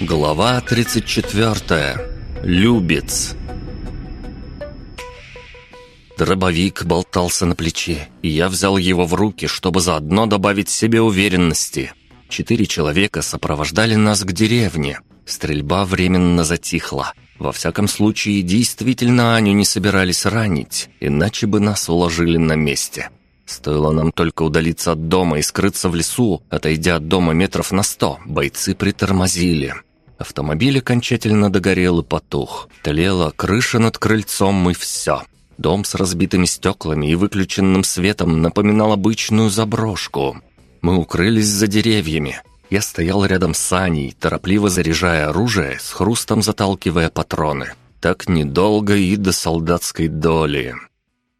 Глава 34. Любец. Дробовик болтался на плече, и я взял его в руки, чтобы заодно добавить себе уверенности. Четыре человека сопровождали нас к деревне. Стрельба временно затихла. Во всяком случае, действительно Аню не собирались ранить, иначе бы нас уложили на месте. Стоило нам только удалиться от дома и скрыться в лесу, отойдя от дома метров на сто, бойцы притормозили. Автомобиль окончательно догорел и потух. Тлела крыша над крыльцом и все. Дом с разбитыми стеклами и выключенным светом напоминал обычную заброшку. Мы укрылись за деревьями. Я стоял рядом с Аней, торопливо заряжая оружие, с хрустом заталкивая патроны. Так недолго и до солдатской доли.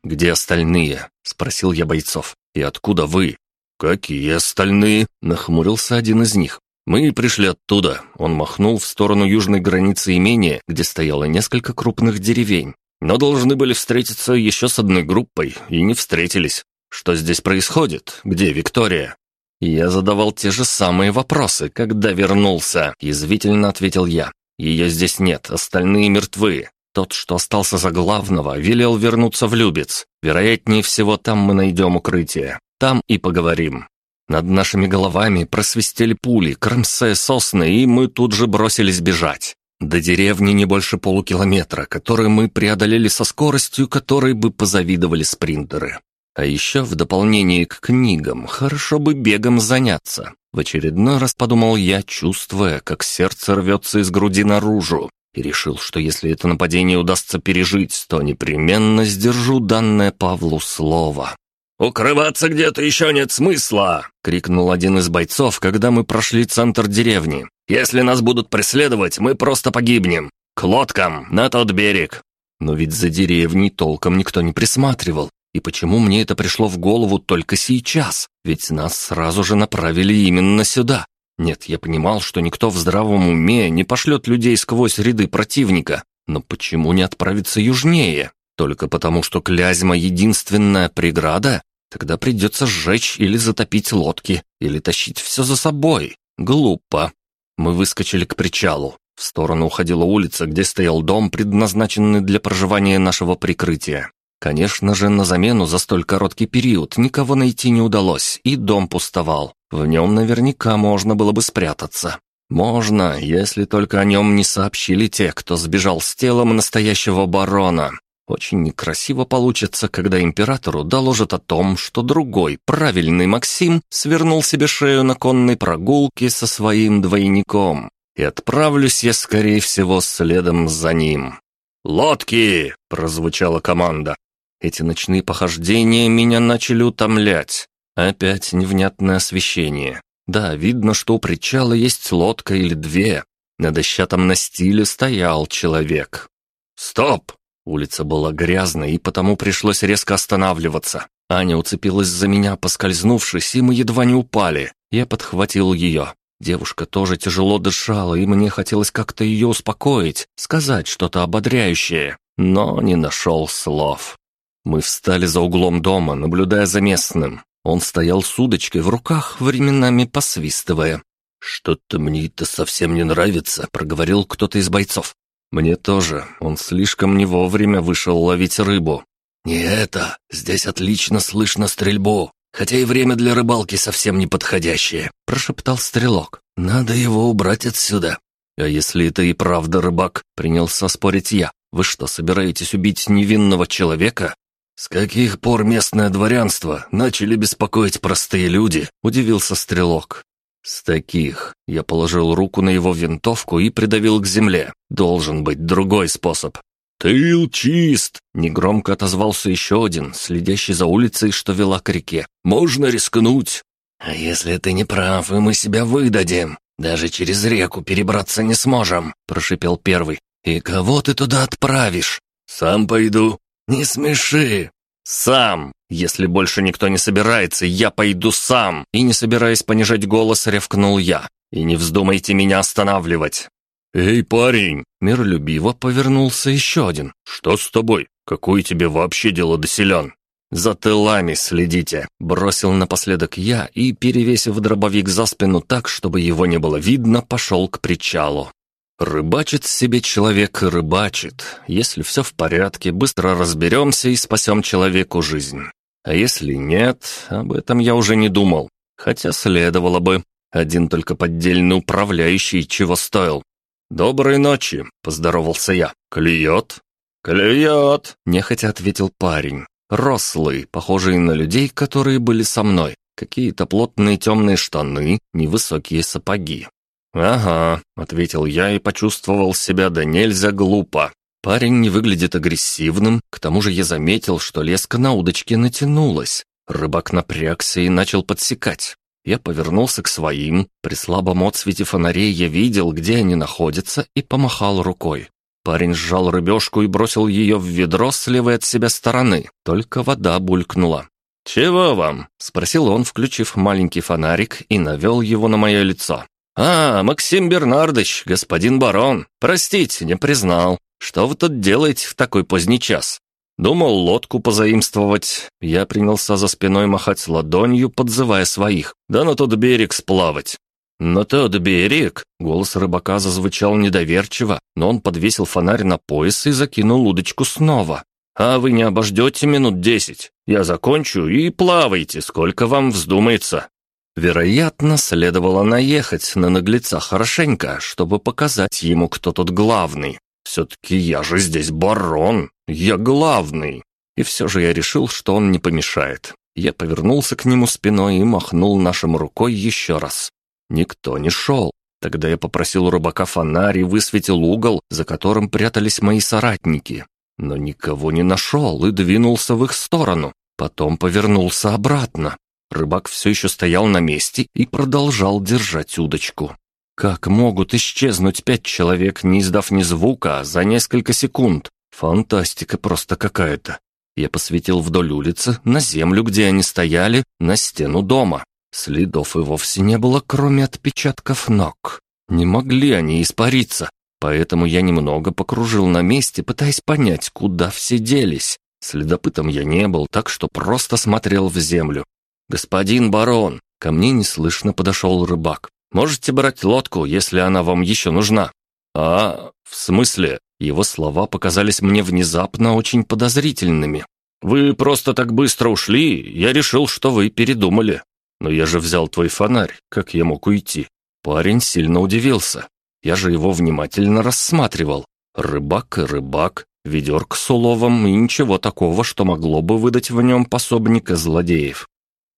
«Где остальные?» — спросил я бойцов. «И откуда вы?» «Какие остальные?» — нахмурился один из них. «Мы пришли оттуда». Он махнул в сторону южной границы имения, где стояло несколько крупных деревень. Но должны были встретиться еще с одной группой, и не встретились. Что здесь происходит? Где Виктория? Я задавал те же самые вопросы, когда вернулся, язвительно ответил я. Ее здесь нет, остальные мертвы. Тот, что остался за главного, велел вернуться в Любец. Вероятнее всего, там мы найдем укрытие. Там и поговорим. Над нашими головами просвистели пули, кромсая сосны, и мы тут же бросились бежать. До деревни не больше полукилометра, который мы преодолели со скоростью, которой бы позавидовали спринтеры. А еще в дополнение к книгам, хорошо бы бегом заняться. В очередной раз подумал я, чувствуя, как сердце рвется из груди наружу, и решил, что если это нападение удастся пережить, то непременно сдержу данное Павлу слово. «Укрываться где-то еще нет смысла!» — крикнул один из бойцов, когда мы прошли центр деревни. «Если нас будут преследовать, мы просто погибнем! К лодкам, на тот берег!» Но ведь за деревней толком никто не присматривал. И почему мне это пришло в голову только сейчас? Ведь нас сразу же направили именно сюда. Нет, я понимал, что никто в здравом уме не пошлет людей сквозь ряды противника. Но почему не отправиться южнее? Только потому, что Клязьма — единственная преграда? Тогда придется сжечь или затопить лодки, или тащить все за собой. Глупо. Мы выскочили к причалу. В сторону уходила улица, где стоял дом, предназначенный для проживания нашего прикрытия. Конечно же, на замену за столь короткий период никого найти не удалось, и дом пустовал. В нем наверняка можно было бы спрятаться. Можно, если только о нем не сообщили те, кто сбежал с телом настоящего барона. Очень некрасиво получится, когда императору доложат о том, что другой, правильный Максим, свернул себе шею на конной прогулке со своим двойником. И отправлюсь я, скорее всего, следом за ним. «Лодки!» — прозвучала команда. Эти ночные похождения меня начали утомлять. Опять невнятное освещение. Да, видно, что у причала есть лодка или две. На дощатом настиле стоял человек. «Стоп!» Улица была грязной, и потому пришлось резко останавливаться. Аня уцепилась за меня, поскользнувшись, и мы едва не упали. Я подхватил ее. Девушка тоже тяжело дышала, и мне хотелось как-то ее успокоить, сказать что-то ободряющее, но не нашел слов. Мы встали за углом дома, наблюдая за местным. Он стоял с удочкой в руках, временами посвистывая. «Что-то мне это совсем не нравится», — проговорил кто-то из бойцов. «Мне тоже. Он слишком не вовремя вышел ловить рыбу». «Не это. Здесь отлично слышно стрельбу. Хотя и время для рыбалки совсем неподходящее», — прошептал стрелок. «Надо его убрать отсюда». «А если это и правда рыбак?» — принялся спорить я. «Вы что, собираетесь убить невинного человека?» «С каких пор местное дворянство начали беспокоить простые люди?» — удивился стрелок. «С таких». Я положил руку на его винтовку и придавил к земле. Должен быть другой способ. «Тыл чист!» — негромко отозвался еще один, следящий за улицей, что вела к реке. «Можно рискнуть!» «А если ты не прав, и мы себя выдадим? Даже через реку перебраться не сможем!» — прошипел первый. «И кого ты туда отправишь?» «Сам пойду». «Не смеши!» «Сам! Если больше никто не собирается, я пойду сам!» И не собираясь понижать голос, ревкнул я. «И не вздумайте меня останавливать!» «Эй, парень!» Миролюбиво повернулся еще один. «Что с тобой? Какое тебе вообще дело до селян?» «За тылами следите!» — бросил напоследок я и, перевесив дробовик за спину так, чтобы его не было видно, пошел к причалу. Рыбачит себе человек и рыбачит. Если все в порядке, быстро разберемся и спасем человеку жизнь. А если нет, об этом я уже не думал. Хотя следовало бы. Один только поддельный управляющий чего стоил. «Доброй ночи», — поздоровался я. «Клюет?» «Клюет», — нехотя ответил парень. Рослый, похожий на людей, которые были со мной. Какие-то плотные темные штаны, невысокие сапоги. «Ага», — ответил я и почувствовал себя да нельзя глупо. Парень не выглядит агрессивным, к тому же я заметил, что леска на удочке натянулась. Рыбак напрягся и начал подсекать. Я повернулся к своим. При слабом отсвете фонарей я видел, где они находятся, и помахал рукой. Парень сжал рыбешку и бросил ее в ведро с левой от себя стороны. Только вода булькнула. «Чего вам?» — спросил он, включив маленький фонарик и навел его на мое лицо. «А, Максим Бернардович, господин барон, простите, не признал. Что вы тут делаете в такой поздний час?» Думал лодку позаимствовать. Я принялся за спиной махать ладонью, подзывая своих. Да на тот берег сплавать. «На тот берег!» — голос рыбака зазвучал недоверчиво, но он подвесил фонарь на пояс и закинул удочку снова. «А вы не обождете минут десять? Я закончу и плавайте, сколько вам вздумается». Вероятно, следовало наехать на наглеца хорошенько, чтобы показать ему, кто тут главный. Все-таки я же здесь барон, я главный. И все же я решил, что он не помешает. Я повернулся к нему спиной и махнул нашим рукой еще раз. Никто не шел. Тогда я попросил рыбака фонарь и высветил угол, за которым прятались мои соратники. Но никого не нашел и двинулся в их сторону. Потом повернулся обратно. Рыбак все еще стоял на месте и продолжал держать удочку. Как могут исчезнуть пять человек, не издав ни звука, за несколько секунд? Фантастика просто какая-то. Я посветил вдоль улицы, на землю, где они стояли, на стену дома. Следов и вовсе не было, кроме отпечатков ног. Не могли они испариться, поэтому я немного покружил на месте, пытаясь понять, куда все делись. Следопытом я не был, так что просто смотрел в землю. «Господин барон!» Ко мне неслышно подошел рыбак. Можете брать лодку, если она вам еще нужна». «А, в смысле?» Его слова показались мне внезапно очень подозрительными. «Вы просто так быстро ушли, я решил, что вы передумали. Но я же взял твой фонарь, как я мог уйти?» Парень сильно удивился. Я же его внимательно рассматривал. Рыбак и рыбак, ведерк с уловом и ничего такого, что могло бы выдать в нем пособника злодеев.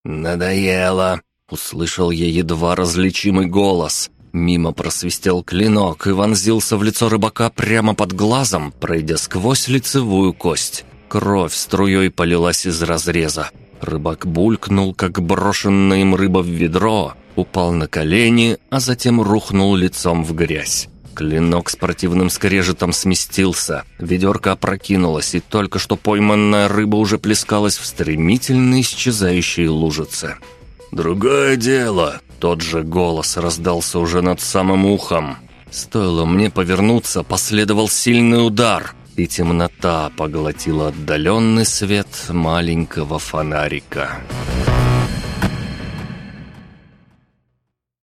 «Надоело», Услышал я едва различимый голос. Мимо просвистел клинок и вонзился в лицо рыбака прямо под глазом, пройдя сквозь лицевую кость. Кровь струей полилась из разреза. Рыбак булькнул, как брошенная им рыба в ведро, упал на колени, а затем рухнул лицом в грязь. Клинок с противным скрежетом сместился, ведерко опрокинулось, и только что пойманная рыба уже плескалась в стремительно исчезающей лужице. «Другое дело!» Тот же голос раздался уже над самым ухом. Стоило мне повернуться, последовал сильный удар, и темнота поглотила отдаленный свет маленького фонарика. «Фонарика!»